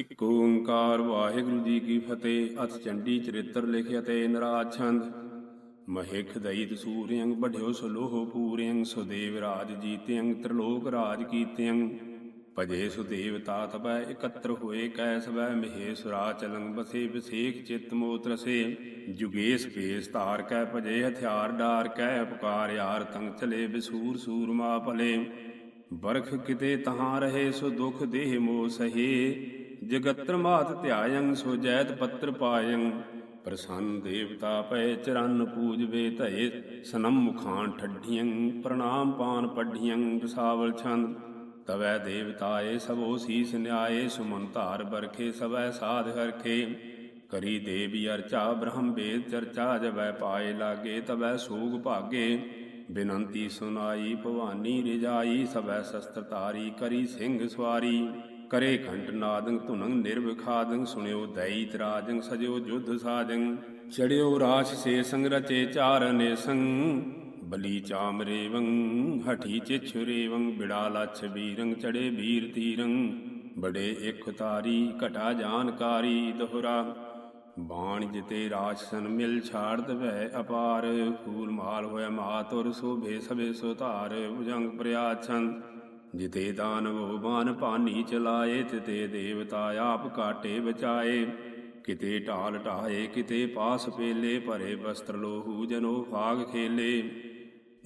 ਇਕ ਓੰਕਾਰ ਵਾਹਿਗੁਰੂ ਜੀ ਕੀ ਫਤਿਹ। ਅਤ ਚੰਡੀ ਚਰਿੱਤਰ ਲਿਖਿਆ ਤੇ ਨਰਾਜ ਛੰਦ। ਮਹਿਖ ਦਈਤ ਸੂਰਿਯੰ ਬਢਿਓ ਸਲੋਹ ਪੂਰਿਯੰ, ਸੁਦੇਵ ਰਾਜ ਜੀਤਿਯੰ, ਤ੍ਰਿਲੋਕ ਰਾਜ ਕੀਤਿਯੰ। ਭਜੇ ਸੁਦੇਵ ਤਾਤ ਇਕੱਤਰ ਹੋਏ ਕੈ ਸਵੈ ਮਹੇ ਸੁਰਾ ਚਲੰ ਬਸੇ ਵਿਸੇਖ ਚਿਤ ਮੋਤ ਰਸੇ। ਜੁਗੇਸ ਭੇਸ ਧਾਰ ਕੈ ਭਜੇ, ਹਥਿਆਰ ਡਾਰ ਕੈ ਪੁਕਾਰ ਯਾਰ, ਤੰਗ ਚਲੇ ਬਿਸੂਰ ਸੂਰਮਾ ਭਲੇ। ਬਰਖ ਕਿਤੇ ਤਹਾਂ ਰਹੇ, ਸੋ ਦੁਖ ਦੇਹ ਮੋ ਸਹੇ। ਜਗਤਰ ਮਾਤ ਧਿਆਯੰ, ਸੋ ਜੈਤ ਪੱਤਰ ਪਾਯੰ। ਪ੍ਰਸੰਨ ਦੇਵਤਾ ਪਏ ਚਰਨ ਪੂਜਵੇ ਧਏ, ਸਨਮ ਮੁਖਾਨ ਠੱਢੀਆਂ ਪ੍ਰਣਾਮ ਪਾਨ ਪੱਢੀਆਂ ਸਾਵਲ ਛੰਦ। ਤਵੈ ਦੇਵਤਾਏ, ਸਭੋ ਸੀਸ ਨਿਆਏ, ਸੁਮਨ ਧਾਰ ਬਰਖੇ, ਸਵੈ ਸਾਧ ਹਰਖੇ। ਕਰੀ ਦੇਵੀ ਅਰਚਾ, ਬ੍ਰਹਮ ਵੇਦ ਚਰਚਾ, ਜਵੈ ਪਾਏ ਲਾਗੇ, ਤਵੈ ਸੋਗ ਭਾਗੇ। ਬਿਨੰਤੀ ਸੁਨਾਈ, ਭਵਾਨੀ ਰਿਜਾਈ ਸਭੈ ਸ਼ਸਤਰ ਤਾਰੀ ਕਰੀ ਸਿੰਘ ਸਵਾਰੀ। ਕਰੇ ਘੰਟ ਨਾਦੰ ਧੁਨੰ ਨਿਰਵਿਖਾਦੰ, ਸੁਣਿਓ ਦੈਤ ਰਾਜੰ, ਸਜਿਓ ਜੁਧ ਸਾਜੰ। ਚੜਿਓ ਰਾਸ਼ ਸੇ ਸੰਗ ਰਚੇ ਚਾਰਨੇ ਬਲੀ ਚਾਮ ਰੇਵੰ, ਹਠੀ ਚਿਛੁਰੇਵੰ ਬਿੜਾ ਲਛ ਬੀਰੰ, ਚੜੇ ਵੀਰ ਤੀਰੰ। ਬੜੇ ਇਕ ਤਾਰੀ, ਘਟਾ ਜਾਣਕਾਰੀ ਦੋਹਰਾ। ਬਾਣ ਜਿਤੇ ਰਾਜਸਨ ਮਿਲ ਛਾੜ ਦਵੈ ਅਪਾਰ। ਫੂਲ ਮਾਲ ਹੋਇ ਮਾਤੁਰ ਸੋਭੇ ਸਭੇ ਸੋ ਧਾਰ, ਭੁਜੰਗ ਪ੍ਰਿਆਛੰ। ਜਿਤੇ ਦਾਨਵੋ ਬਾਨ ਭਾਨੀ ਚਲਾਏ, ਤਿਤੇ ਦੇਵਤਾ ਆਪ ਕਾਟੇ ਬਚਾਏ। ਕਿਤੇ ਢਾਲ ਢਾਏ, ਕਿਤੇ ਪਾਸ ਪੇਲੇ, ਭਰੇ ਬਸਤਰ ਲੋਹੂ ਜਨੋ ਫਾਗ ਖੇਲੇ।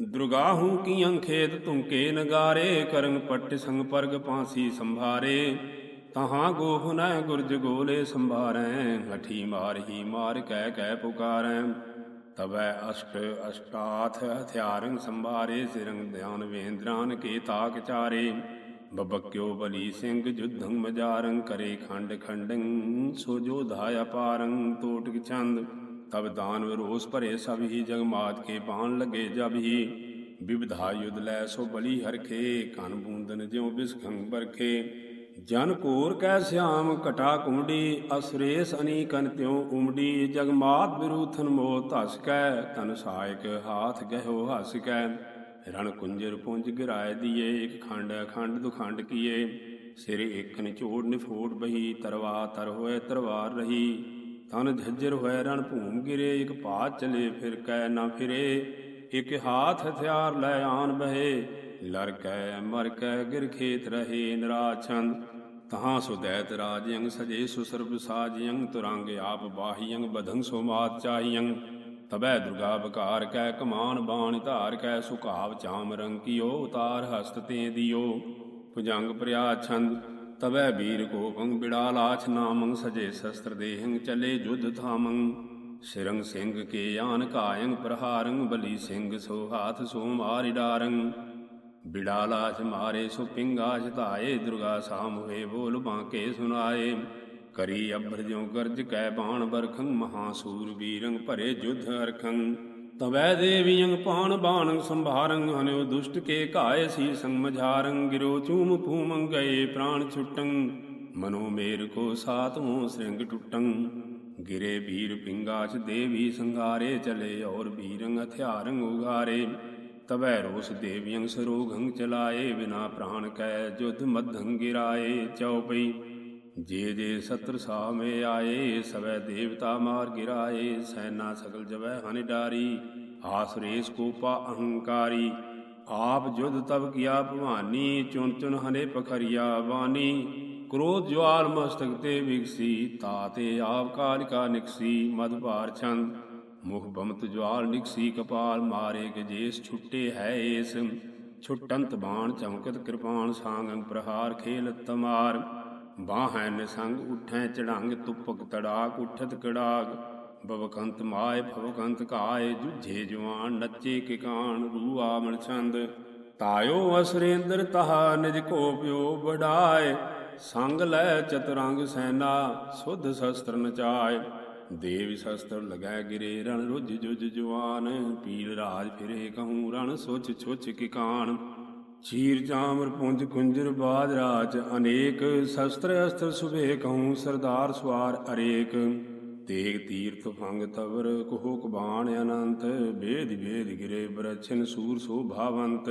ਦੁਰਗਾਹੂ ਕੀ ਅੰਖੇਤ ਤੁੰਕੇ ਨਗਾਰੇ, ਕਰੰਗ ਪੱਟ ਸੰਗ ਪਰਗ ਪਾਸੀ ਸੰਭਾਰੇ। ਤਹਾਂ ਗੋਹ ਨ ਗੁਰਜ ਗੋਲੇ ਸੰਭਾਰੈ ਹਠੀ ਮਾਰਹੀ ਮਾਰ, ਕਹਿ ਕਹਿ ਪੁਕਾਰੈ। ਤਬੈ ਅਸ਼ਟ ਅਸ਼ਟਾਥ ਹਥਿਆਰੰ ਸੰਭਾਰੇ ਸਿਰੰਗ ਧਿਆਨ ਵੇਂਦਰਾਨ ਕੇ ਤਾਕ ਚਾਰੇ। ਬਬਕਿਓ ਬਲੀ ਸਿੰਘ ਜੁਧੰ ਮਜਾਰੰ ਕਰੇ ਖੰਡ ਖੰਡੰ, ਸੋ ਜੋਧਾ ਅਪਾਰੰ ਤੋਟਕ ਚੰਦ ਤਬ ਦਾਨ ਵਿਰੋਸ ਭਰੇ ਸਭ ਹੀ ਜਗਮਾਤ ਕੇ ਬਾਣ ਲਗੇ ਜਬ ਹੀ। ਵਿਵਧਾ ਯੁਧ ਲੈ ਸੋ ਬਲੀ ਹਰਖੇ ਕਨ ਬੂੰਦਨ ਜਿਉ ਬਿਸਖੰ ਬਰਖੇ। ਜਨ ਕੋਰ ਕੈ ਸਿਆਮ ਕਟਾ ਕੁੰਡੀ ਅਸਰੇਸ ਅਨੀਕਨ ਤਿਉ ਉਮੜੀ, ਜਗਮਾਤ ਬਿਰੂਥਨ ਮੋ ਧਸ ਕੈ ਤਨ ਸਾਇਕ ਹਾਥ ਗਹਿਓ ਹਸ ਕੈ। ਰਣ ਕੁੰਜਰ ਪੁੰਜ ਗਿਰਾਏ ਦੀਏ, ਇਕ ਖੰਡ ਅਖੰਡ ਦੁਖੰਡ ਕੀਏ। ਸਿਰ ਇਕ ਨਿਚੋੜ ਨਿਫੋੜ ਬਹੀ, ਤਰਵਾ ਤਰ ਹੋਏ ਤਰਵਾਰ ਰਹੀ। ਤਨ ਝੱਜਰ ਹੋਏ ਰਣ ਭੂਮ ਗਿਰੇ, ਇਕ ਭਾਤ ਚਲੇ ਫਿਰ ਕੈ ਨਾ ਫਿਰੇ। ਇਕ ਹਾਥ ਹਥਿਆਰ ਲੈ ਆਨ ਬਹੇ ਲਰ ਕੈ, ਮਰ ਕੈ, ਗਿਰ ਖੇਤ ਰਹੇ ਨਰਾਛੰਦ ਤਹਾਂ ਸੁਦੈਤ ਰਾਜਯੰ, ਸਜੇ ਸੁਸਰਬ ਸਾਜਯੰ, ਤੁਰੰਗ ਆਪ ਬਾਹੀਯੰ, ਬਧੰ ਸੋ ਮਾਤ ਚਾਹੀਯੰ। ਤਬੈ ਦੁਰਗਾ ਬਕਾਰ ਕੈ, ਕਮਾਨ ਬਾਣ ਧਾਰ ਕੈ ਸੁਖਾਵ ਚਾਮ ਰੰਕਿਓ ਉਤਾਰ ਹਸਤ ਤੇ ਦਿਓ। ਭੁਜੰਗ ਪ੍ਰਿਆ ਛੰਦ, ਤਬੈ ਵੀਰ ਕੋਪੰ ਬਿੜਾ ਲਾਛ ਨਾਮੰ, ਸਜੇ ਸ਼ਸਤਰ ਦੇਹੰ, ਚਲੇ ਜੁਧ ਥਾਮੰ ਸਿਰੰਗ ਸਿੰਘ ਕੇ ਆਨ ਕਾਯੰ ਪ੍ਰਹਾਰੰ, ਬਲੀ ਸਿੰਘ ਸੋ ਹਾਥ ਸੋ ਮਾਰਿ ਡਾਰੰ। ਬਿੜਾ ਲਾਛ ਮਾਰੇ ਸੋ ਪਿੰਗਾ ਧਾਏ, ਦੁਰਗਾ ਸਾਮ ਹੋਏ ਬੋਲ ਬਾਂਕੇ ਸੁਨਾਏ ਕਰੀ ਅਬਰ ਜਿਉ ਗਰਜ ਕੈ ਬਾਣ ਬਰਖੰ ਮਹਾਸੂਰ ਵੀਰੰ ਭਰੇ ਜੁਧ ਅਰਖੰ। ਤਵੈ ਦੇਵੀਯੰ ਪਾਣ ਬਾਣ ਸੰਭਾਰੰ, ਹਨਿਉ ਦੁਸ਼ਟ ਕੇ ਘਾਏ ਸੀ ਸੰਮਝਾਰੰ ਗਿਰੋ ਚੂਮ ਭੂਮੰ ਗਏ ਪ੍ਰਾਣ ਛੁਟੰ, ਮਨੋ ਮੇਰ ਕੋ ਸਾਤੋਂ ਸ੍ਰਿੰਗ ਟੁਟੰ। ਗਿਰੇ ਵੀਰ ਪਿੰਗਾਚ ਦੇਵੀ ਸੰਘਾਰੇ, ਚਲੇ ਔਰ ਵੀਰੰ ਹਥਿਆਰੰ ਉਗਾਰੇ ਤਵੈ ਰੋਸ ਦੇਵੀਯੰ ਸਰੋਗੰ ਚਲਾਏ, ਬਿਨਾ ਪ੍ਰਾਣ ਕੈ ਜੁਧ ਮਧੰ ਗਿਰਾਏ ਚਉਪਈ ਜੇ ਜੇ ਸਤਰ ਸਾਮੇ ਆਏ, ਸਵੈ ਦੇਵਤਾ ਮਾਰ ਗਿਰਾਏ, ਸੈਨਾ ਸਗਲ ਜਵੈ ਹਨਿ ਡਾਰੀ ਆਸਰੇਸ ਕੋਪਾ ਅਹੰਕਾਰੀ। ਆਪ ਜੁਧ ਤਬ ਕੀਆ ਭਵਾਨੀ ਚੁਨ ਚੁਨ ਹਨੇ ਪਖਰੀਆ ਵਾਨੀ। ਕ੍ਰੋਧ ਜਵਾਲ ਮਸਤਕ ਤੇ ਵਿਗਸੀ ਤਾਤੇ ਆਪ ਕਾਲਿਕਾ ਨਿਕਸੀ, ਮਦ ਭਾਰ ਛੰਦ ਮੁਖ ਬਮਤ ਜਵਾਲ ਨਿਕਸੀ ਕਪਾਲ ਮਾਰੇ ਗਜੇਸ ਛੁੱਟੇ ਹੈ ਏਸ। ਛੁੱਟੰਤ ਬਾਣ ਚਮਕਤ ਕਿਰਪਾਨ ਸਾੰਗੰ ਪ੍ਰਹਾਰ ਖੇਲ ਤਮਾਰ। ਬਾਹੈ ਨਿਸੰਗ ਉਠੈ ਚੜੰਗ ਤੁਪਕ ਤੜਾਕ ਉਠਤ ਕੜਾਕ। ਬਵਕੰਤ ਮਾਏ ਭਵਕੰਤ ਕਾਏ ਜੁਝੇ ਜਵਾਨ ਨੱਚੇ ਕਿਕਾਨ ਰੂ ਆਮਣ ਛੰਦ। ਤਾਇਓ ਅਸਰੇਂਦਰ ਤਹਾ ਨਿਜ ਕੋਪਿਓ ਵਡਾਏ। ਸੰਗ ਲੈ ਚਤਰੰਗ ਸੈਨਾ ਸੁਧ ਸ਼ਸਤਰ ਨਚਾਏ। ਦੇਵ ਸ਼ਸਤਰ ਲਗੈ ਗਿਰੇ, ਰਣ ਰੁਜ ਜੁਜ ਜਵਾਨ ਪੀਲ ਰਾਜ ਫਿਰੇ ਕਹੂੰ, ਰਣ ਸੋਚ ਛੁਚ ਕਿਕਾਨ ਚੀਰ ਚਾਮਰ ਪੁੰਜ ਕੁੰਜਰ ਬਾਜ ਰਾਜ, ਅਨੇਕ ਸ਼ਸਤਰ ਅਸਤਰ ਸੁਭੇ ਕਹੂੰ, ਸਰਦਾਰ ਸਵਾਰ ਅਰੇਕ। ਤੇਗ ਤੀਰਥ ਫੰਗ ਤਵਰ, ਕੋਹ ਕਬਾਣ ਅਨੰਤ। ਬੇਦ ਬੇਦ ਗਿਰੇ ਬਰਛਨ ਸੂਰ ਸੋਭਾਵੰਤ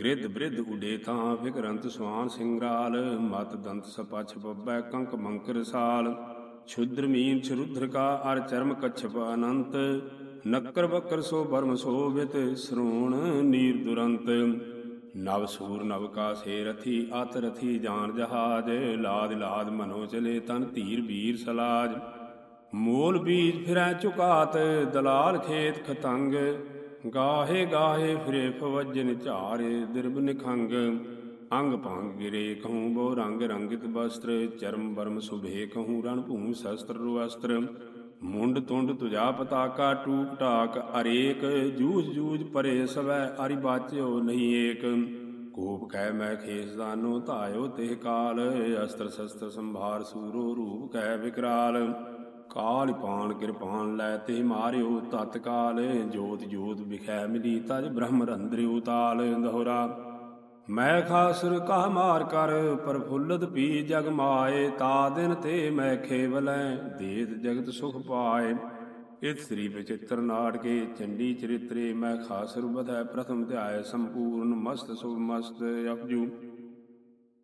ਗ੍ਰਿਧ ਬ੍ਰਿਧ ਉਡੇ ਤਾਂ ਫਿਕਰੰਤ ਸਵਾਨ ਸਿੰਘਰਾਲ ਮਤ ਦੰਤ ਸਪਛ ਬੱਬੈ, ਕੰਕ ਮੰਕਰ ਸਾਲ। ਛੁਦਰ ਮੀਨ ਛਰੁਧਰ ਕਾ ਅਰ ਚਰਮ ਕਛਪ ਅਨੰਤ, ਨੱਕਰ ਬਕਰ ਸੋ ਬਰਮ ਸੋਭਿਤ ਸਰੂਣ ਨੀਰ ਦੁਰੰਤ। ਨਵ ਸੂਰ ਨਵ ਕਾ ਸੇ ਰਥੀ, ਅਤ ਰਥੀ ਜਾਨ ਜਹਾਜ, ਲਾਦ ਲਾਦ ਮਨੋ ਚਲੇ ਤਨ ਧੀਰ ਵੀਰ ਸਲਾਜ। ਮੋਲ ਬੀਜ ਫਿਰੈ ਝੁਕਾਤ ਦਲਾਲ ਖੇਤ ਖਤੰਗ। ਗਾਹੇ ਗਾਹੇ ਫਿਰੇ ਫਵਜਨ ਝਾਰੇ ਦਿਰਬ ਨਿਖੰਗ। ਅੰਗ ਭੰਗ ਗਿਰੇ ਕਹੂੰ ਬੋ ਰੰਗ ਰੰਗਿਤ ਵਸਤਰ, ਚਰਮ ਬਰਮ ਸੁਭੇ ਕਹੂੰ ਰਣ ਭੂਮ ਸ਼ਸਤਰ ਰੁਅਸਤਰ ਮੁੰਡ ਤੁੰਡ ਤੁਜਾ ਪਤਾਕਾ, ਟੂਕ ਟਾਕ ਅਰੇਕ, ਜੂਝ ਜੂਝ ਪਰੇ ਸਵੈ ਅਰਿ ਬਾਚਿਓ ਨਹੀਂ ਏਕ। ਕੋਪ ਕਹਿ ਮੈਂ ਖੇਸ ਦਾਨੋ, ਧਾਇਓ ਤਿਹ ਕਾਲ, ਅਸਤਰ ਸ਼ਸਤਰ ਸੰਭਾਰ ਸੂਰੋ ਰੂਪ ਕਹਿ ਵਿਕਰਾਲ। ਕਾਲ ਪਾਣ ਕਿਰਪਾਨ ਲੈ ਤੇ ਮਾਰਿਓ ਤਤਕਾਲ, ਜੋਤ ਜੋਤ ਵਿਖੈ ਮਿਲੀ ਤਜ ਬ੍ਰਹਮ ਰੰਦਰਿਉ ਤਾਲ ਦਹੋਰਾ ਮੈਂ ਖਾਸੁਰ ਕਾ ਮਾਰ ਕਰ ਪ੍ਰਫੁੱਲਤ ਪੀ ਜਗ ਮਾਏ, ਤਾ ਦਿਨ ਤੇ ਮੈਂ ਖੇਵਲੈ ਦੇਤ ਜਗਤ ਸੁਖ ਪਾਏ। ਇਤ ਸ੍ਰੀ ਵਿਚਿਤ੍ਰ ਨਾਟਕੇ ਚੰਡੀ ਚਰਿਤਰੇ ਮੈਂ ਖਾਸੁਰ ਬਧੈ ਪ੍ਰਥਮ ਧਿਆਏ ਸੰਪੂਰਨ ਮਸਤ ਸੁਭ ਮਸਤ ਅਪਜੂ।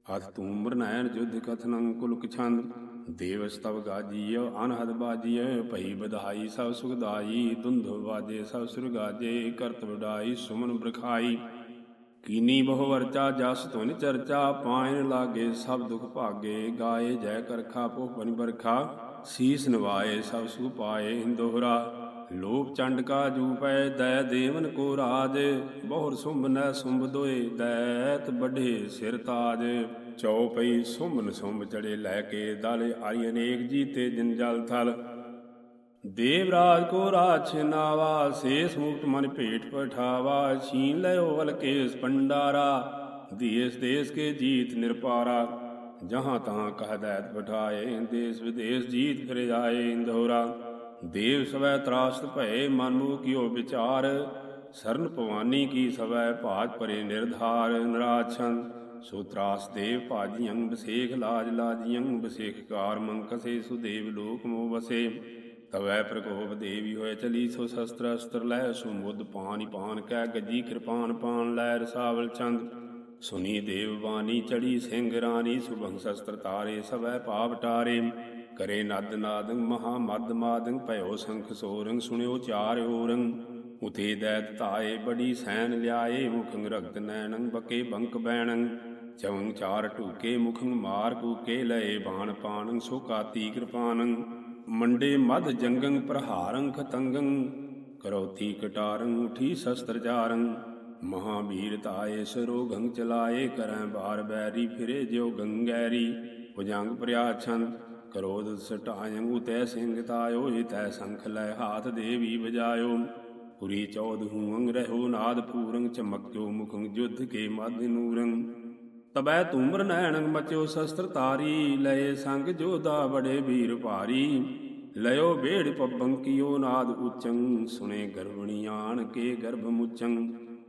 ਹਥ ਤੂਮਰ ਨੈਣ ਜੁਧ ਕਥਨੰ ਕੁਲਕ ਛੰਦ ਦੇਵ ਸਤਵ ਗਾਜੀਯ ਅਨਹਦ ਬਾਜੀਯ ਭਈ ਬਧਾਈ ਸਭ ਸੁਖਦਾਈ ਦੁੰਧ ਵਾਜੇ ਸਭ ਸੁਰਗਾਜੇ ਕਰਤ ਵਡਾਈ ਸੁਮਨ ਬ੍ਰਖਾਈ। ਕੀਨੀ ਬਹੁ ਵਰਚਾ ਜਸ ਧੁਨ ਚਰਚਾ ਪਾਇਨ ਲਾਗੇ ਸਭ ਦੁਖ ਭਾਗੇ, ਗਾਏ ਜੈ ਕਰਖਾ ਪੋ ਪਨ ਬਰਖਾ ਸੀਸ ਨਵਾਏ ਸਭ ਸੁਖ ਪਾਏ ਦੋਹਰਾ। ਲੋਭ ਚੰਡ ਕਾ ਜੂਪੈ, ਦੈ ਦੇਵਨ ਕੋ ਰਾਜ, ਬਹੁਰ ਸੁੰਭ ਨੈ ਸੁੰਭ ਦੋਏ, ਦੈਤ ਬਢੇ ਸਿਰ ਤਾਜ। ਚਉਪਈ ਸੁੰਭਨ ਸੁੰਭ ਚੜੇ ਲੈ ਕੇ ਦਾਲੇ, ਆਈ ਅਨੇਕ ਜੀਤੇ ਜਿਨ ਜਲ ਥਲ। ਦੇਵਰਾਜ ਕੋ ਰਾਜ ਛਿਨਾਵਾ ਸੇਸ ਮੁਕਤ ਮਨ ਭੇਟ ਪਠਾਵਾ ਛੀਨ ਲਿਓ ਵਲਕੇਸ ਪੰਡਾਰਾ ਦੇਸ ਦੇਸ ਕੇ ਜੀਤ ਨਿਰਪਾਰਾ ਜਹਾਂ ਤਹਾਂ ਕਹ ਦੈਤ ਪਠਾਏ ਦੇਸ ਵਿਦੇਸ ਜੀਤ ਫਿਰ ਆਏ ਇੰਦੋਰਾ ਦੇਵ ਸਵੈ ਤਰਾਸਤ ਭਏ ਮਨ ਮੂ ਕੀਓ ਵਿਚਾਰ ਸਰਨ ਭਵਾਨੀ ਕੀ ਸਵੈ ਭਾਜ ਪਰੇ ਨਿਰਧਾਰ ਨਰਾਛੰ ਸੋ ਤਰਾਸ ਦੇਵ ਭਾਜੀਆਂ ਬਸੇਖ ਲਾਜ ਲਾਜੀਆਂ ਬਸੇਖ ਕਾਰ ਮੰਕਸੇ ਸੁਦੇਵ ਲੋਕ ਮੋ ਬਸੇ ਤਵੈ ਪ੍ਰਕੋਪ ਦੇਵੀ ਹੋਏ ਚਲੀ ਸੋ ਸ਼ਸਤਰ ਅਸਤਰ ਲੈ, ਸੋ ਮੁੱਦ ਪਾਣੀ ਪਾਨ ਕਹਿ ਗੱਜੀ ਕਿਰਪਾਨ ਪਾਨ ਲੈ ਰਸਾਵਲ ਚੰਦ। ਸੁਨੀ ਦੇਵ ਬਾਣੀ ਚੜੀ ਸਿੰਘ ਰਾਣੀ, ਸੁਭੰ ਸ਼ਸਤਰ ਤਾਰੇ ਸਵੈ ਪਾਪ ਟਾਰੇ। ਕਰੇ ਨਦ ਨਾਦੰ ਮਹਾ ਮਦ ਮਾਦੰ, ਭਇਓ ਸੰਖ ਸੋਰੰਗ ਸੁਣਿਓ ਚਾਰ ਓਰੰ। ਉਤੇ ਦੈਤ ਧਾਏ ਬੜੀ ਸੈਨ ਲਿਆਏ, ਮੁਖੰ ਰਗਤ ਨੈਣੰ, ਬਕੇ ਬੰਕ ਬੈਣੰ। ਚਵੰ ਚਾਰ ਢੂਕੇ ਮੁਖੰ ਮਾਰ ਕੂਕੇ ਲਏ, ਬਾਣ ਪਾਣੰ, ਸੋ ਕਾਤੀ ਕਿਰਪਾਨੰ। ਮੰਡੇ ਮਧ ਜੰਗੰ ਪ੍ਰਹਾਰੰ ਖਤੰਗੰ ਕਰੋਤੀ ਕਟਾਰੰ ਉਠੀ ਸ਼ਸਤਰ ਚਾਰੰ ਮਹਾਵੀਰ ਤਾਏ ਸਰੋਗੰ ਚਲਾਏ, ਕਰੈ ਬਾਰ ਬੈਰੀ, ਫਿਰੇ ਜਿਉ ਗੰਗੈਰੀ। ਭੁਜੰਗ ਪ੍ਰਿਆ ਛੰਦ ਕਰੋਧ ਸਟਾਇੰ ਉਤੈ ਸਿੰਘ ਤਾਇਓ ਹਿਤੈ ਸੰਖ ਲੈ ਹਾਥ ਦੇਵੀ ਵਜਾਇਓ। ਪੁਰੀ ਚੌਦ ਹੂੰ ਰਹੋ ਨਾਦ ਪੂਰੰ ਚਮਕਿਓ ਮੁਖੰ ਜੁਧ ਕੇ ਮਦ ਨੂਰੰ। ਤਬੈ ਤੂਮਰ ਨੈਣੰ ਮਚਿਓ ਸ਼ਸਤਰ ਤਾਰੀ, ਲਏ ਸੰਗ ਜੋਦਾ ਬੜੇ ਵੀਰ ਭਾਰੀ। ਲਇਓ ਬੇੜ ਪੱਬੰ ਕੀਓ ਨਾਦ ਉਚੰ ਸੁਨੇ ਗਰਵਣੀ ਆਣ ਕੇ ਗਰਭ ਮੁਚੰ।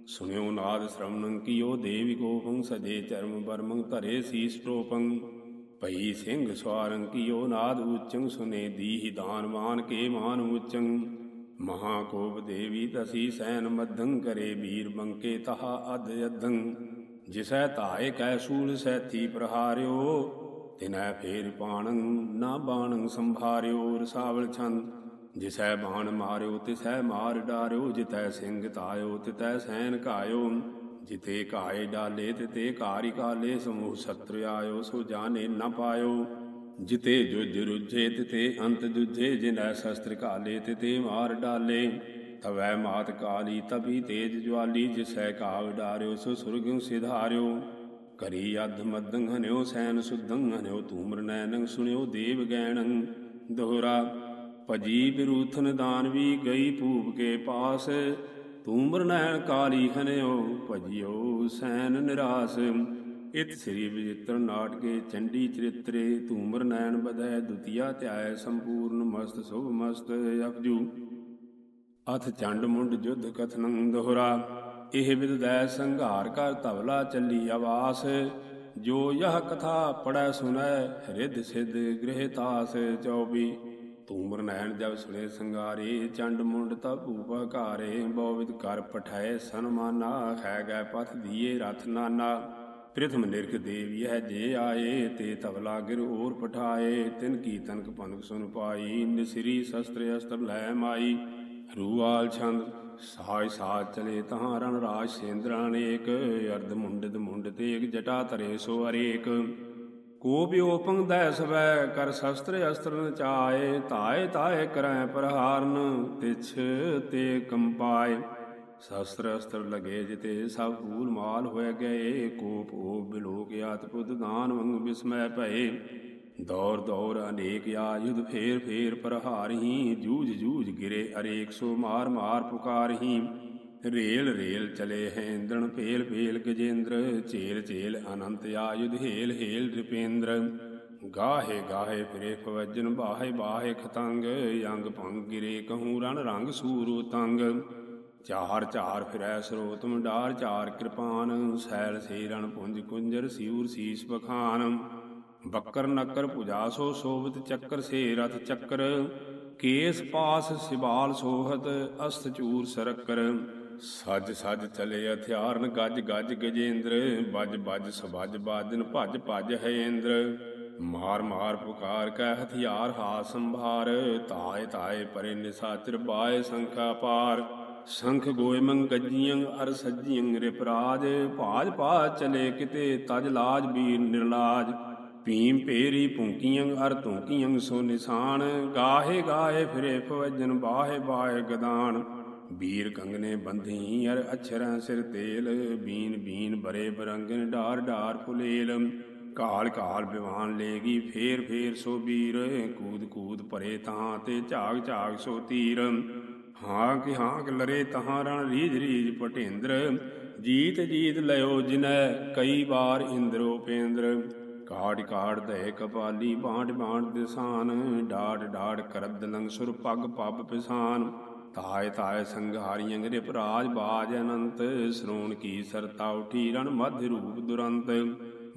ਸੁਨਿਓ ਨਾਦ ਸ਼੍ਰਵਣੰ ਕੀਓ ਦੇਵੀ ਗੋਪੰ, ਸਜੇ ਚਰਮ ਬਰਮੰ ਧਰੇ ਸੀਸ ਟੋਪੰ। ਭਈ ਸਿੰਘ ਸਵਾਰੰ ਕੀਓ ਨਾਦ ਉਚੰ ਸੁਨੇ ਦੀਹ ਦਾਨ ਮਾਨ ਕੇ ਮਾਨ ਉਚੰ ਮਹਾ ਕੋਪ ਦੇਵੀ ਤਸੀ ਸੈਨ ਮਧੰ, ਕਰੇ ਵੀਰ ਬੰਕੇ ਤਹਾ ਅਧ ਅਧੰ। ਜਿਸੈ ਧਾਏ ਕੈ ਸੂਲ ਸੈਥੀ ਪ੍ਰਹਾਰਿਓ, ਤਿਨੈ ਫੇਰ ਪਾਣੰ ਨਾ ਬਾਣੰ ਸੰਭਾਰਿਓ, ਰਸਾਵਲ ਛੰਦ। ਜਿਸੈ ਬਾਣ ਮਾਰਿਓ, ਤਿਸੈ ਮਾਰ ਡਾਰਿਓ, ਜਿਤੈ ਸਿੰਘ ਤਾਇਓ ਤਿਤੈ ਸੈਨ ਕਾਇਓ ਜਿਤੇ ਘਾਏ ਡਾਲੇ, ਤਿਤੇ ਘਾਰੀ ਕਾਲੇ ਸਮੂਹ ਸਤਰ ਆਇਓ, ਸੋ ਜਾਣੇ ਨਾ ਪਾਇਓ। ਜਿਤੇ ਜੁਜ ਰੁਝੇ, ਤਿਤੇ ਅੰਤ ਜੁਝੇ, ਜਿਨੈ ਸ਼ਸਤਰ ਕਾਲੇ ਤਿਤੇ ਮਾਰ ਡਾਲੇ। ਤਵੈ ਮਾਤ ਕਾਲੀ ਤਬੀ ਤੇਜ ਜਵਾਲੀ ਜਿਸੈ ਕਾਵ ਡਾਰਿਓ, ਸੋ ਸੁਰਗੰ ਸਿਧਾਰਿਓ। ਕਰੀ ਅਧ ਮਦੰ ਹਨਿਓ, ਸੈਨ ਸੁਦੰ ਹਨਿਓ ਤੂਮਰ ਨੈਨੰ ਸੁਣਿਓ, ਦੇਵ ਗੈਣੰ। ਦੋਹਰਾ, ਭਜੀ ਬਿਰੂਥਨ ਦਾਨਵੀ ਗਈ ਭੂਪ ਕੇ ਪਾਸ। ਤੂਮਰ ਨੈਣ ਕਾਲੀ ਹਨਿਓ, ਭਜਿਓ ਸੈਨ ਨਿਰਾਸ। ਇਤ ਸ੍ਰੀ ਵਿਜਿਤਰ ਨਾਟਕੇ ਚੰਡੀ ਚਰਿਤਰੇ ਤੂਮਰ ਨੈਣ ਬਧੈ ਦੁਤੀਆ ਧਿਆਇ ਸੰਪੂਰਨ ਮਸਤ, ਸੁਭ ਮਸਤ, ਅਪਜੂ। ਅਥ ਚੰਡ ਮੁੰਡ ਜੁਧ ਕਥਨੰ ਦੋਹਰਾ ਇਹ ਵਿਦਦੈ ਸੰਘਾਰ ਕਰ ਧਵਲਾ ਚੱਲੀ ਆਵਾਸ। ਜੋ ਯਹ ਕਥਾ ਪੜੈ ਸੁਨੈ ਰਿਧ ਸਿਧ ਗ੍ਰਹਿ ਤਾਸ 24 ਤੂਮਰ ਨੈਣ ਜਬ ਸੁਣੇ ਸੰਗਾਰੇ ਚੰਡ ਮੁੰਡ ਤਾ ਭੂਪ ਹਕਾਰੇ ਬੋਵਿਦ ਕਰ ਪਠਾਏ ਸਨਮਾਨਾ, ਹੈ ਗੈ ਪਥ ਦੀਏ ਰਥ ਨਾਨਾ। ਪ੍ਰਿਥਮ ਨਿਰਖ ਦੇਵ ਯਹ ਜੇ ਆਏ, ਤੇ ਤਵਲਾ ਗਿਰ ਔਰ ਪਠਾਏ। ਤਿਨ ਕੀ ਤਨਕ ਪਨਕ ਸੁਨ ਪਾਈ, ਨਿਸਰੀ ਸ਼ਸਤਰ ਅਸਤਰ ਲੈ ਮਾਈ। ਰੂਆਲ ਛੰਦ ਸਹਾਇ ਸਾਥ ਚਲੇ ਤਹਾਂ ਰਣ ਰਾਜ ਸੇਂਦਰਾਂ ਅਨੇਕ ਅਰਧ ਮੁੰਡਿਤ ਮੁੰਡ ਤੇਗ ਜਟਾ ਤਰੇ ਸੋ ਅਰੇਕ ਕੋ ਬਿਓ ਪੰਗਦੈ ਸਵੈ, ਕਰ ਸ਼ਸਤਰ ਅਸਤਰ ਨਚਾਏ ਤਾਏ ਤਾਏ ਕਰੈ ਪ੍ਰਹਾਰਨ, ਤਿਛ ਤੇ ਕੰਪਾਏ। ਸ਼ਸਤਰ ਅਸਤਰ ਲਗੇ ਜਿਤੇ ਸਭ ਫੂਲ ਮਾਲ ਹੋਇ ਗਏ ਕੋਪ ਓ ਬਿਲੋਕ ਆਤ ਪੁੱਤ ਦਾਨ ਵੰਗ ਬਿਸਮੈ ਭਏ। ਦੌਰ ਦੌਰ ਅਨੇਕ ਆਯੁਧ ਫੇਰ ਫੇਰ ਪ੍ਰਹਾਰਹੀ, ਜੂਝ ਜੂਝ ਗਿਰੇ ਅਰੇਕ, ਸੋ ਮਾਰ ਮਾਰ ਪੁਕਾਰਹੀ। ਰੇਲ ਰੇਲ ਚਲੇ ਹੈ ਇੰਦਣ ਭੇਲ ਭੇਲ ਗਜੇਂਦਰ ਚੇਲ ਚੇਲ ਅਨੰਤ ਆਯੁਧ, ਹੇਲ ਹੇਲ ਰਿਪੇਂਦਰ। ਗਾਹੇ ਗਾਹੇ ਫਿਰੇ ਫਵਜਨ ਬਾਹੇ ਬਾਹੇ ਖਤੰਗ, ਅੰਗ ਭੰਗ ਗਿਰੇ ਕਹੂੰ ਰਣ ਰੰਗ ਸੂਰੂ ਤੰਗ ਚਾਰ ਚਾਰ ਫਿਰੈ ਸਰੋਤਮ ਡਾਰ ਚਾਰ ਕਿਰਪਾਨ ਸੈਲ ਸੇ ਰਣ ਪੁੰਜ ਕੁੰਜਰ ਸਿਉਰ ਸੀਸ ਬਖਾਨ। ਬੱਕਰ ਨਕਰ ਪੁਜਾ ਸੋ ਸੋਵਤ ਚੱਕਰ ਸੇ ਰਥ ਚੱਕਰ, ਕੇਸ ਪਾਸ ਸਿਬਾਲ ਸੋਹਤ ਅਸਤ ਚੂਰ ਸਰਕਰ। ਸੱਜ ਸੱਜ ਚਲੇ ਹਥਿਆਰਨ, ਗੱਜ ਗੱਜ ਗਜੇਂਦਰ ਬੱਜ ਬੱਜ ਸਬੱਜ ਬਾਜਨ, ਭੱਜ ਭੱਜ ਹੈ ਇੰਦਰ ਮਾਰ ਮਾਰ ਪੁਕਾਰ ਕੈ ਹਥਿਆਰ ਹਾ ਸੰਭਾਰ ਤਾਏ ਤਾਏ ਪਰੇ ਨਿਸਾਚਰ ਬਾਏ ਸੰਖਾ ਪਾਰ। ਸੰਖ ਗੋਇ ਮੰਗ ਅਰ ਸੱਜੀਆਂ ਰਿਪਰਾਜ, ਭਾਜ ਪਾ ਚਲੇ ਕਿਤੇ ਤਜ ਲਾਜ, ਬੀਰ ਨਿਰਲਾਜ। ਭੀਮ ਭੇਰੀ ਭੁੰਕੀਆਂ ਅਰ ਧੁੰਕੀਆਂ ਸੋ ਨਿਸ਼ਾਨ। ਗਾਹੇ ਗਾਏ ਫਿਰੇ ਫਵਜਨ ਬਾਹੇ ਬਾਹੇ ਗਦਾਨ। ਬੀਰ ਕੰਗਨੇ ਬੰਧੀ ਅਰ ਅਛਰਾਂ ਸਿਰ ਤੇਲ। ਬੀਨ ਬੀਨ ਬਰੇ ਬਰੰਗਨ ਢਾਰ ਢਾਰ ਫੁਲੇਲ। ਕਾਲ ਕਾਲ ਬਿਵਾਨ ਲੇਗੀ ਫੇਰ ਫੇਰ ਸੋ ਬੀਰ। ਕੂਦ ਕੂਦ ਭਰੇ ਤਾਂ ਤੇ ਝਾਗ ਝਾਗ ਸੋ ਤੀਰ। ਹਾਂਕ ਹਾਂਕ ਲਰੇ ਤਹਾਂ ਰਣ ਰੀਜ ਰੀਜ ਪਟੇਂਦਰ। ਜੀਤ ਜੀਤ ਲਇਓ ਜਿਨੈ ਕਈ ਵਾਰ ਇੰਦਰੋ ਪੇਂਦਰ। ਕਾੜ ਕਾੜ ਦਹਿ ਕਪਾਲੀ ਬਾਂਡ ਬਾਂਡ ਦਿਸਾਨ ਡਾੜ ਡਾੜ ਕਰਦ ਲੰਗ ਸੁਰ ਪੱਗ ਪਬ ਪਿਸਾਨ। ਤਾਏ ਤਾਏ ਸੰਘਾਰੀਆਂ ਗਰੇ ਪ੍ਰਾਜ ਬਾਜ ਅਨੰਤ, ਸ਼੍ਰੋਣ ਕੀ ਸਰਤਾ ਉਠੀ ਰਣ ਮਧ ਰੂਪ ਦੁਰੰਤ।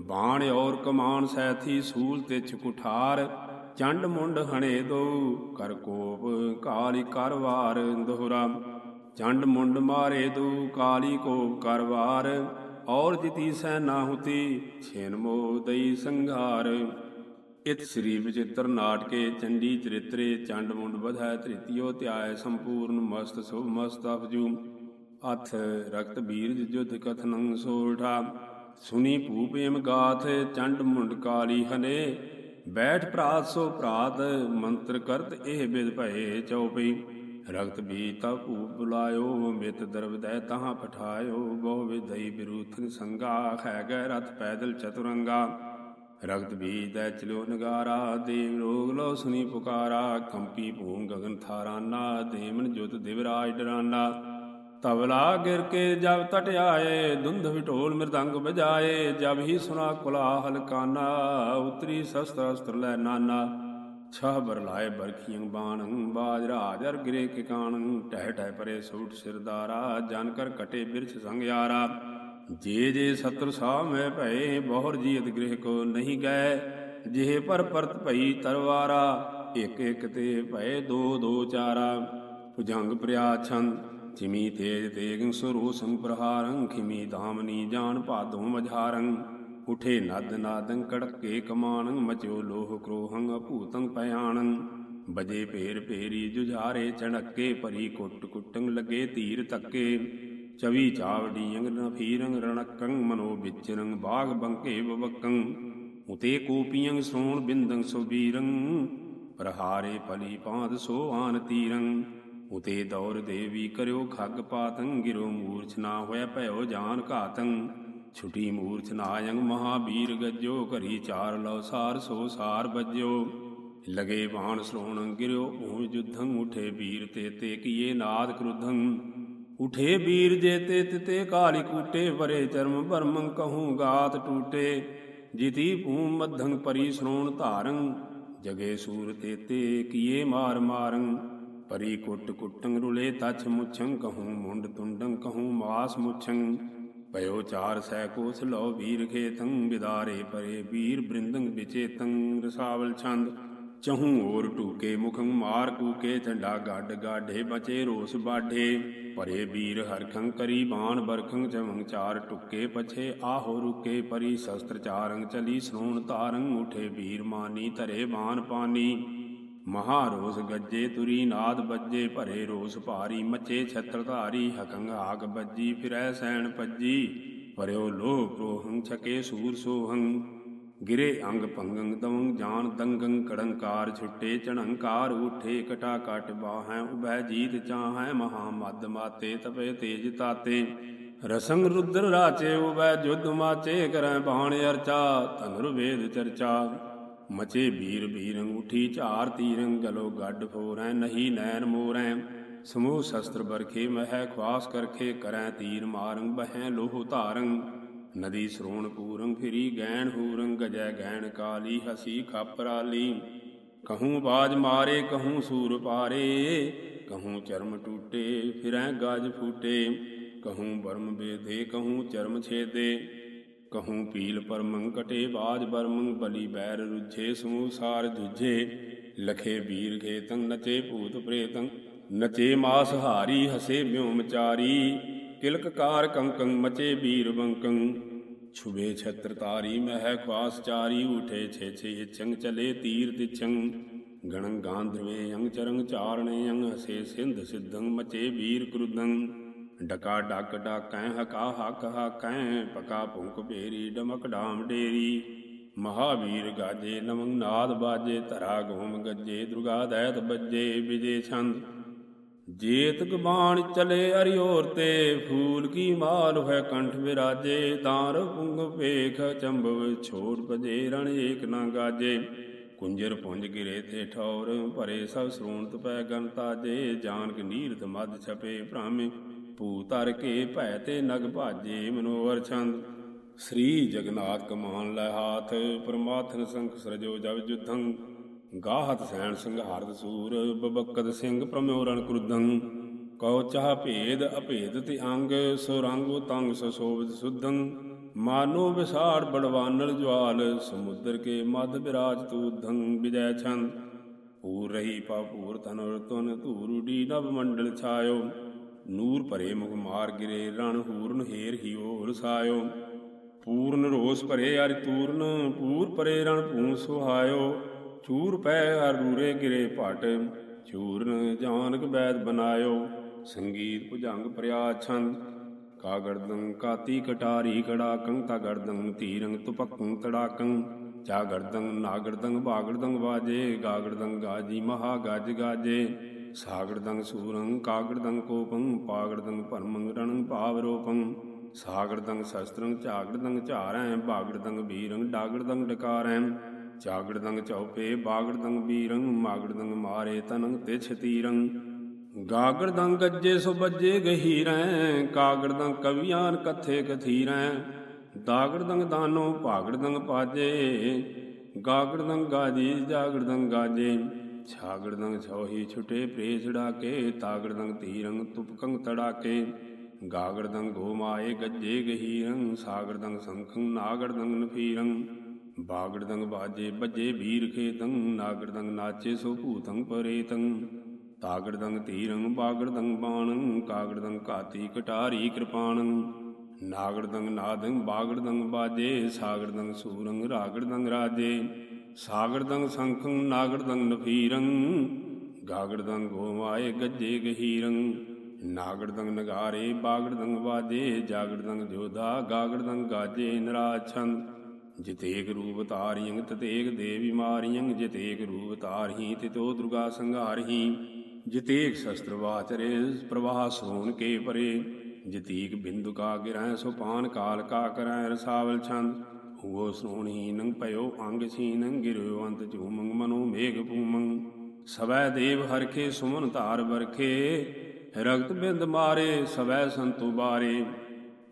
ਬਾਣ ਔਰ ਕਮਾਨ ਸੈਥੀ ਸੂਲ ਤੇ ਕੁਠਾਰ, ਚੰਡ ਮੁੰਡ ਹਣੇ ਦੋ, ਕਰ ਕੋਪ ਕਾਲੀ ਕਰਵਾਰ ਦੋਹਰਾ। ਚੰਡ ਮੁੰਡ ਮਾਰੇ ਦੋ, ਕਾਲੀ ਕੋਪ ਕਰਵਾਰ ਔਰ ਜਿਤੀ ਸੈ ਨਾਹੁਤੀ, ਛੇਨ ਮੋ ਦਈ ਸੰਘਾਰ। ਇਤ ਸ੍ਰੀ ਵਿਚਿਤ੍ਰ ਨਾਟਕੇ ਚੰਡੀ ਚਰਿਤਰੇ, ਚੰਡ ਮੁੰਡ ਵਧੈ ਤ੍ਰਿਤਿਯੋ ਧਿਆਇ ਸੰਪੂਰਨ ਮਸਤ ਸੁਭ ਮਸਤ ਅਪਜੂ। ਅਥ ਰਕਤ ਬੀਰਜ ਜੁਧ ਕਥਨੰ ਸੋਠਾ ਸੁਨੀ ਭੂਪੇਮ ਗਾਥ, ਚੰਡ ਮੁੰਡ ਕਾਲੀ ਹਨੇ। ਬੈਠ ਭਰਾਤ ਸੋ ਪ੍ਰਾਤ, ਮੰਤਰ ਕਰਤ ਇਹ ਬਿਦ ਭਏ ਚਉਪਈ। ਰਗਤ ਬੀ ਤਾ ਭੂਪ ਬੁਲਾਇਓ, ਮਿਤ ਦਰਵਦੈ ਤਹਾਂ ਪਠਾਇਓ, ਬਹੁ ਵਿਦਈ ਬਿਰੂਥਨ ਸੰਗਾ ਖੈ ਗੈ ਰਥ ਪੈਦਲ ਚਤੁਰੰਗਾ। ਰਗਤ ਬੀਜ ਦੈ ਚਲਿਓ ਨਗਾਰਾ, ਦੇਵ ਰੋਗ ਲੋ ਸੁਨੀ ਪੁਕਾਰਾ, ਕੰਪੀ ਭੂਮ ਗਗਨ ਥਾਰਾਨਾ, ਦੇਵਨ ਜੁਤ ਦਿਵਰਾਜ ਡਰਾਨਾ। ਤਬਲਾ ਗਿਰ ਕੇ ਜਬ ਟਟ ਆਏ, ਦੁੰਧ ਵਿਟੋਲ ਮਿਰਦੰਗ ਬਜਾਏ, ਜਬ ਹੀ ਸੁਨਾ ਕੁਲਾਹਲ ਕਾਨਾ, ਉਤਰੀ ਸ਼ਸਤਰ ਅਸਤਰ ਲੈ ਨਾਨਾ। ਛਹ ਬਰਲਾਏ ਬਰਖੀਆਂ ਬਾਣ, ਬਾਜ ਰਾਜ ਅਰ ਗਿਰੇ ਟਹਿ ਟਹਿ ਪਰੇ ਸੂਟ ਸਿਰਦਾਰਾ, ਜਨ ਕਰ ਕਟੇ ਬਿਰਛ ਸੰਗ ਯਾਰਾ। ਜੇ ਜੇ ਸਤਰ ਸਾਹ ਮੈਂ ਭਏ, ਬਹੁਰ ਜੀਤ ਗ੍ਰਹਿ ਕੋ ਨਹੀਂ ਗਏ। ਜਿਹ ਪਰ ਪਰਤ ਭਈ ਤਰਵਾਰਾ, ਇਕ ਇਕ ਤੇ ਭਏ ਦੋ ਦੋ ਚਾਰਾ। ਭੁਜੰਗ ਪ੍ਰਿਆ ਛੰਦ, ਚਿਮੀ ਤੇਜ ਤੇਗ ਸੁਰੋ ਸੰਗ ਪ੍ਰਹਾਰੰ ਖਿਮੀ ਧਾਮਨੀ ਜਾਨ ਭਾਦੋਂ ਮਝਾਰੰ। ਉਠੇ ਨਦ ਨਾਦੰ ਕੜਕੇ ਕਮਾਨੰ, ਮਚਿਓ ਲੋਹ ਕ੍ਰੋਹੰ ਅਭੂਤੰ ਪਯਾਣੰ ਬਜੇ ਭੇਰ ਭੇਰੀ ਜੁਝਾਰੇ ਚਣੱਕੇ ਪਰੀ ਕੁੱਟ ਕੁੱਟੰ ਲਗੇ ਧੀਰ ਤੱਕੇ ਚਵੀ ਚਾਵੜੀ ਅੰਗ ਨ ਫੀਰੰ ਰਣਕੰ, ਮਨੋ ਵਿਚਰੰ ਬਾਗ ਬੰਕੇ ਬਵਕੰ। ਉਤੇ ਕੋਪੀਆਂ ਸੋਣ ਬਿੰਦੰ ਸੁਬੀਰੰ ਪ੍ਰਹਾਰੇ ਪਲੀ ਪਾਦ ਸੋ ਆਨ ਤੀਰੰ। ਉਤੇ ਦੌਰ ਦੇਵੀ ਕਰਿਓ ਖੱਗ ਪਾਤੰ, ਗਿਰੋ ਮੂਰਛ ਨਾ ਹੋਇ ਭਇਓ ਜਾਨ ਘਾਤੰ। ਛੁਟੀ ਮੂਰਛ ਨਾਯੰ ਮਹਾਬੀਰ ਗੱਜੋ, ਘਰੀ ਚਾਰ ਲਉ ਸਾਰ, ਸੋ ਸਾਰ ਵੱਜਿਓ ਲਗੇ ਬਾਣ ਸਲੋਣ ਗਿਰਿਓ ਭੂਮਿ ਜੁਧੰ, ਉਠੇ ਵੀਰ ਤੇ ਤੇ ਕੀਏ ਨਾਦ ਕ੍ਰੁਧੰ। ਉਠੇ ਵੀਰ ਜੇ ਤੇ ਤਿਤੇ ਕਾਲੀ ਕੂਟੇ, ਵਰੇ ਚਰਮ ਬਰਮੰ ਕਹੂੰ ਗਾਤ ਟੂਟੇ। ਜਿਤੀ ਭੂਮ ਮਧੰ ਪਰੀ ਸ੍ਰੋਣ ਧਾਰੰ, ਜਗੇ ਸੂਰ ਤੇ ਤੇ ਕੀਏ ਮਾਰ ਮਾਰੰ। ਪਰੀ ਕੁੱਟ ਕੁੱਟੰ ਰੁਲੇ, ਤਛ ਮੁਛੰ ਕਹੂੰ ਮੁੰਡ ਤੁੰਡੰ, ਕਹੂੰ ਮਾਸ ਮੁਛੰ। ਪਇਓ ਚਾਰ ਸੈ ਕੋਸ ਲਓ ਵੀਰ ਖੇਤੰ ਵਿਦਾਰੇ ਪਰੇ ਵੀਰ ਬ੍ਰਿੰਦੰ ਵਿਚੇਤੰ ਰਸਾਵਲ ਛੰਦ। ਚਹੂ ਔਰ ਟੂਕੇ ਮੁਖੰ, ਮਾਰ ਕੂਕੇ ਝੰਡਾ ਗੱਡ ਗਾਢੇ, ਬਚੇ ਰੋਸ ਬਾਢੇ। ਪਰੇ ਵੀਰ ਹਰਖੰ ਕਰੀ ਬਾਣ ਬਰਖੰ ਚਮੰ ਚਾਰ ਟੁਕੇ ਪਛੇ, ਆਹੋ ਰੁਕੇ ਪਰੀ ਸ਼ਸਤਰ ਚਾਰੰਗ ਚਲੀ ਸਨੋਣ ਤਾਰੰਗ ਉਠੇ ਵੀਰ ਮਾਨੀ ਧਰੇ ਬਾਣ ਪਾਨੀ। ਮਹਾਰੋਸ ਗੱਜੇ ਤੁਰੀ ਨਾਦ ਬੱਜੇ ਭਰੇ ਰੋਸ ਭਾਰੀ ਮੱਚੇ ਛਤਰ ਧਾਰੀ, ਹਕੰਗ ਆਗ ਬੱਜੀ, ਫਿਰੈ ਸੈਣ ਭੱਜੀ, ਭਰਿਓ ਲੋਹ ਪ੍ਰੋਹੰ, ਛਕੇ ਸੂਰ ਸੋਹੰ। ਗਿਰੇ ਅੰਗ ਪੰਗੰ ਦਵੰ, ਜਾਨ ਦੰਗੰ, ਕੜੰਕਾਰ ਛੁੱਟੇ, ਚਣੰਕਾਰ ਉਠੇ ਕਟਾ ਕਟ ਬਾਹੈ ਉਬੈ ਜੀਤ ਚਾਹੈ, ਮਹਾ ਮਦ ਮਾਤੇ, ਤਪੇ ਤੇਜ ਤਾਤੇ। ਰਸੰਗ ਰੁਦਰ ਰਾਚੇ, ਉਭੈ ਜੁਦ ਮਾਚੇ, ਕਰੈ ਬਾਣ ਅਰਚਾ, ਧਨੁਰ ਵੇਦ ਚਰਚਾ। ਮਚੇ ਵੀਰ ਵੀਰੰ ਉਠੀ ਝਾਰ ਤੀਰੰ, ਗਲੋ ਗੱਡ ਫੋਰੈ, ਨਹੀਂ ਨੈਣ ਮੋਰੈ। ਸਮੂਹ ਸ਼ਸਤਰ ਬਰਖੇ ਮਹਿ ਖਵਾਸ ਕਰਖੇ ਕਰੈ, ਤੀਰ ਮਾਰੰ, ਬਹਿ ਲੋਹ ਧਾਰੰ। ਨਦੀ ਸਰੋਣ ਪੂਰੰ, ਫਿਰੀ ਗੈਣ ਹੂਰੰ, ਗਜੈ ਗੈਣ ਕਾਲੀ, ਹਸੀ ਖਾਪਰਾਲੀ ਕਹੂੰ ਬਾਜ ਮਾਰੇ, ਕਹੂੰ ਸੂਰ ਪਾਰੇ। ਕਹੂੰ ਚਰਮ ਟੂਟੇ, ਫਿਰੈ ਗਾਜ ਫੂਟੇ। ਕਹੂੰ ਬਰਮ ਬੇਧੇ, ਕਹੂੰ ਚਰਮ ਛੇਦੇ। ਕਹੂੰ ਪੀਲ ਪਰਮੰ ਕਟੇ ਬਾਜ ਬਰਮੰ ਬਲੀ ਬੈਰ ਰੁਝੇ ਸਮੂਹ ਸਾਰ ਦੁਝੇ ਲਖੇ ਵੀਰ ਖੇਤੰ ਨਚੇ ਭੂਤ ਪ੍ਰੇਤੰ ਨਚੇ ਮਾਸ ਹਾਰੀ ਹਸੇ ਵਿਉਮਚਾਰੀ ਕਿਲਕਕਾਰ ਕੰਕੰ ਮਚੇ ਵੀਰ ਬੰਕੰ ਛੁਬੇ ਛਤਰ ਤਾਰੀ ਮਹਿ ਖਵਾਸ ਚਾਰੀ ਉਠੇ ਛੇ ਛੇ ਚੰਗ ਚਲੇ ਤੀਰ ਤਿਛੰ ਗਣੰ ਗਾਂਧਰਵੇ ਅੰਗ ਚਰੰਗ ਚਾਰਣੇ ਅੰਗ ਹਸੇ ਸਿੰਧ ਸਿੱਧੰ ਮਚੇ ਵੀਰ ਕ੍ਰੁਦੰ ਡਕਾ ਡਕ ਡਾਕੈ, ਹਕਾ ਹਕ ਹਕੈ, ਪਕਾ ਭੁੰਕ ਭੇਰੀ, ਡਮਕ ਡਾਮ ਡੇਰੀ। ਮਹਾਵੀਰ ਗਾਜੇ ਨਮੰ ਨਾਦ ਬਾਜੇ, ਧਰਾ ਗੋਮ ਗੱਜੇ, ਦੁਰਗਾ ਦੈਤ ਬੱਜੇ, ਵਿਜੇ ਛੰਦ। ਜੇਤ ਗਬਾਣ ਚਲੇ ਅਰਿਓਰ ਤੇ, ਫੂਲ ਕੀ ਮਾਲ ਹੈ ਕੰਠ ਵਿਰਾਜੇ। ਤਾਰ ਪੁੰਗ ਭੇਖ ਚੰਬਵ ਛੋੜ ਭਜੇ, ਰਣ ਏਕ ਨਾ ਗਾਜੇ। ਕੁੰਜਰ ਪੁੰਜ ਗਿਰੇ ਤੇ ਠੌਰ, ਭਰੇ ਸਭ ਸਰੂਣਤ ਪੈ ਗਨ ਤਾਜੇ। ਜਾਨਕ ਨੀਰਤ ਮਦ ਛਪੇ ਭ੍ਰਾਮੇ। ਭੂ ਤਰ ਕੇ ਭੈ ਤੇ ਨਗ ਭਾਜੇ, ਮਨੋਹਰ ਛੰਦ। ਸ੍ਰੀ ਜਗਨਾਥ ਕਮਾਨ ਲੈ ਹਾਥ ਪਰਮਾਤਨ ਸੰਖ ਸਰਜੋ ਜਬ ਜੁਧੰ। ਗਾਹਤ ਸੈਣ ਹਰਦ ਸੂਰ, ਬਬਕਦ ਸਿੰਘ ਪ੍ਰਮੋਰਣ ਕੁਰਦੰ ਕਉ ਚਾਹ ਭੇਦ, ਅਭੇਦ ਤੇ ਅੰਗ, ਸੋ ਰੰਗ ਤੰਗ ਸੋ ਸੋਭਿਤ ਸੁਧੰ। ਮਾਨੋ ਵਿਸਾੜ ਬੜਵਾਨਲ ਜਵਾਲ, ਸਮੁੰਦਰ ਕੇ ਮਦ ਬਿਰਾਜ ਤੂਧੰ, ਵਿਜੈ ਛੰਦ। ਪੂਰ ਰਹੀ ਪਾਪੂਰ ਤਨੁਰ ਤੁਨ ਧੂਰੁਡੀ ਨਭ ਮੰਡਲ ਛਾਇਓ। ਨੂਰ ਭਰੇ ਮੁਖ ਮਾਰ ਗਿਰੇ, ਰਣ ਹੂਰਨ ਹੀਰ ਹੀ ਹੋਰ ਸਾਇਓ। ਪੂਰਨ ਰੋਸ ਭਰੇ ਅਰਿ ਤੂਰਨ, ਪੂਰ ਭਰੇ ਰਣ ਭੂ ਸੁਹਾਇਓ। ਚੂਰ ਪੈ ਹਰ ਰੂਰੇ ਗਿਰੇ ਭਟ, ਚੂਰਨ ਜਾਨਕ ਬੈਦ ਬਨਾਇਓ। ਸੰਗੀਤ ਭੁਜੰਗ ਪ੍ਰਿਆ ਛੰਦ ਕਾਗੜਦੰ ਕਾਤੀ ਕਟਾਰੀ ਕੜਾਕੰ ਤਗੜਦੰ ਤੀਰੰਗ ਤੁਪਕੰ ਤੜਾਕੰ। ਚਾਗੜਦੰ ਨਾਗੜਦੰ ਬਾਗੜਦੰ ਬਾਜੇ ਗਾਗੜਦੰ ਗਾਜੀ ਮਹਾ ਗਜ ਗਾਜੇ। ਸਾਗੜਦੰ ਸੂਰੰ ਕਾਗੜਦੰ ਕੋਪੰ ਪਾਗੜਦੰ ਪਰਮੰ ਰਣੰ ਪਾਵਰੋਪੰ ਸਾਗੜਦੰ ਸ਼ਸਤਰੰ ਝਾਗੜਦੰ ਝਾਰੈ ਬਾਗੜਦੰ ਵੀਰੰ ਡਾਗੜਦੰ ਡਕਾਰੈ। ਚਾਗੜਦੰਗ ਚੌਪੇ ਬਾਗੜਦੰਗ ਬੀਰੰ ਮਾਗੜਦੰਗ ਮਾਰੇ ਤਨੰਗ ਤਿਛ ਤੀਰੰ। ਗਾਗੜਦੰਗ ਗੱਜੇ ਸੋ ਬੱਜੇ ਗਹੀਰੈ ਕਾਗੜਦੰਗ ਕਵਿਆਨ ਕਥੇ ਕਥੀਰੈ। ਦਾਗੜਦੰਗ ਦਾਨੋ ਭਾਗੜਦੰਗ ਪਾਜੇ ਗਾਗੜਦੰਗ ਗਾਜੀ ਜਾਗੜਦੰਗ ਗਾਜੇ। ਛਾਗੜਦੰਗ ਛੋਹੀ ਛੁਟੇ ਪ੍ਰੇਸੜਾ ਕੇ ਤਾਗੜਦੰਗ ਤੀਰੰਗ ਤੁਪਕੰਗ ਤੜਾਕੇ ਗਾਗੜਦੰਗ ਗੋਮਾਏ ਗੱਜੇ ਗਹੀਰੰ ਸਾਗੜਦੰਗ ਸੰਖੰ ਨਾਗੜਦੰਗ ਨਫੀਰੰ ਬਾਗੜਦੰਗ ਬਾਜੇ ਬੱਜੇ ਵੀਰ ਖੇਤੰ ਨਾਗੜਦੰਗ ਨਾਚੇ ਸੋ ਭੂਤੰ ਪਰੇਤੰ। ਤਾਗੜਦੰਗ ਬਾਗੜ ਬਾਗੜਦੰਗ ਬਾਣੰ ਕਾਗੜਦੰਗ ਕਾਤੀ ਕਟਾਰੀ ਕਿਰਪਾਣੰ। ਨਾਗੜਦੰਗ ਨਾਦੰ ਬਾਗੜਦੰਗ ਬਾਜੇ ਸਾਗੜਦੰਗ ਸੂਰੰ ਰਾਗੜਦੰਗ ਰਾਜੇ। ਸਾਗੜਦੰਗ ਸੰਖੰ, ਨਾਗੜਦੰਗ ਨਫੀਰੰ, ਗਾਗੜਦੰਗ ਗੋਮਾਏ ਗੱਜੇ ਗਹੀਰੰ। ਨਾਗੜਦੰਗ ਨਗਾਰੇ, ਬਾਗੜਦੰਗ ਵਾਜੇ, ਜਾਗੜਦੰਗ ਜੋਧਾ, ਗਾਗੜਦੰਗ ਗਾਜੇ ਨਰਾਜ ਜਿਤੇਕ ਰੂਪ ਤਾਰਿਯੰ ਤਤੇਕ ਦੇਵੀ ਮਾਰਿਯੰ ਜਿਤੇਕ ਰੂਪ ਤਾਰਹੀ ਤਿਤੋ ਦੁਰਗਾ ਸੰਘਾਰਹੀ ਜਿਤੇਕ ਸ਼ਸਤਰ ਵਾਚਰੇ, ਪ੍ਰਵਾਹ ਸੋਨ ਕੇ ਪਰੇ। ਜਿਤੇਕ ਬਿੰਦੂ ਕਾ ਗਿਰੈ ਸੋ ਕਾਲ ਕਾ ਕਰੈ ਰਸਾਵਲ ਛੰਦ। ਹੁਓ ਸੋਣੀ ਨੰ ਭਇਓ ਅੰਗ ਗਿਰਿਓ ਅੰਤ ਝੂਮੰ ਮਨੋ ਮੇਘ ਪੂਮੰ ਸਵੈ ਦੇਵ ਹਰਖੇ ਸੁਮਨ ਧਾਰ ਵਰਖੇ, ਰਗਤ ਬਿੰਦ ਮਾਰੇ ਸਵੈ ਸੰਤੂ ਬਾਰੇ।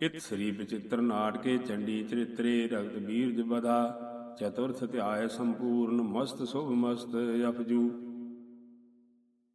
ਇਤ ਸ੍ਰੀ ਵਿਚਿਤ੍ਰ ਨਾਟਕੇ ਚੰਡੀ ਚਰਿਤਰੇ ਰਗਤ ਬੀਰਜ ਬਧਾ ਚਤੁਰਥ ਧਿਆਏ ਸੰਪੂਰਨ ਮਸਤ ਸੁਭ ਮਸਤ ਅਪਜੂ।